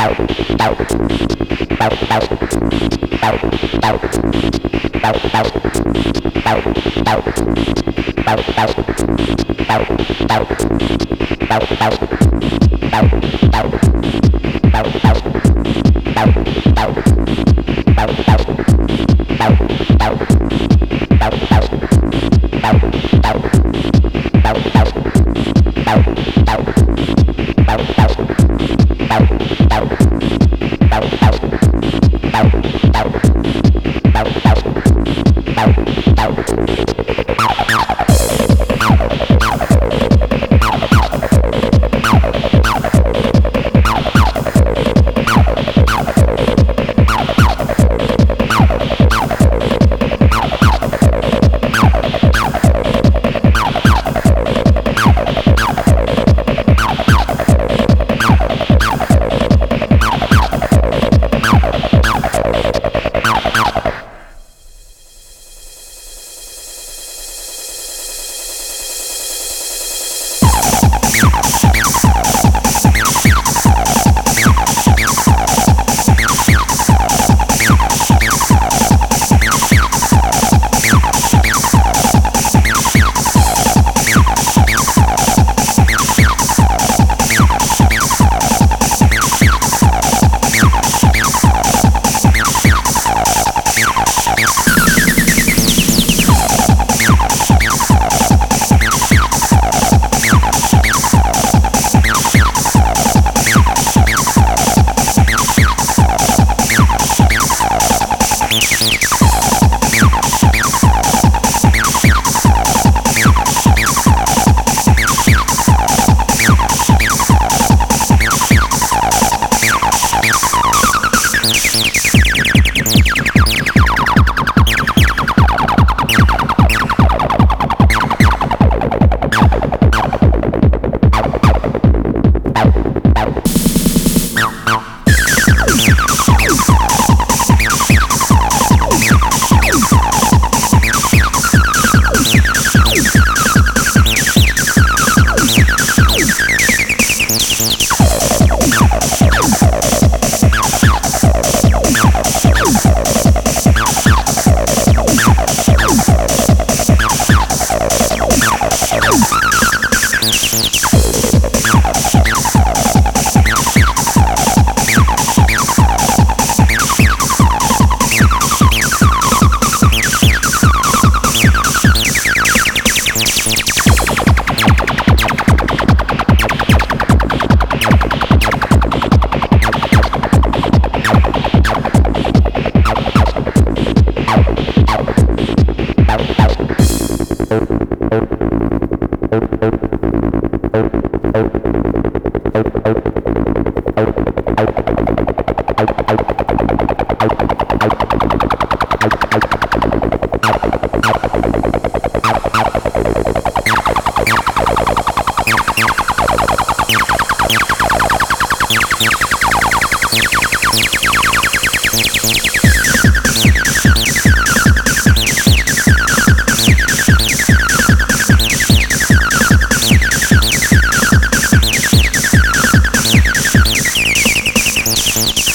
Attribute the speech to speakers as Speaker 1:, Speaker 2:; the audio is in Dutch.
Speaker 1: out, Thanks.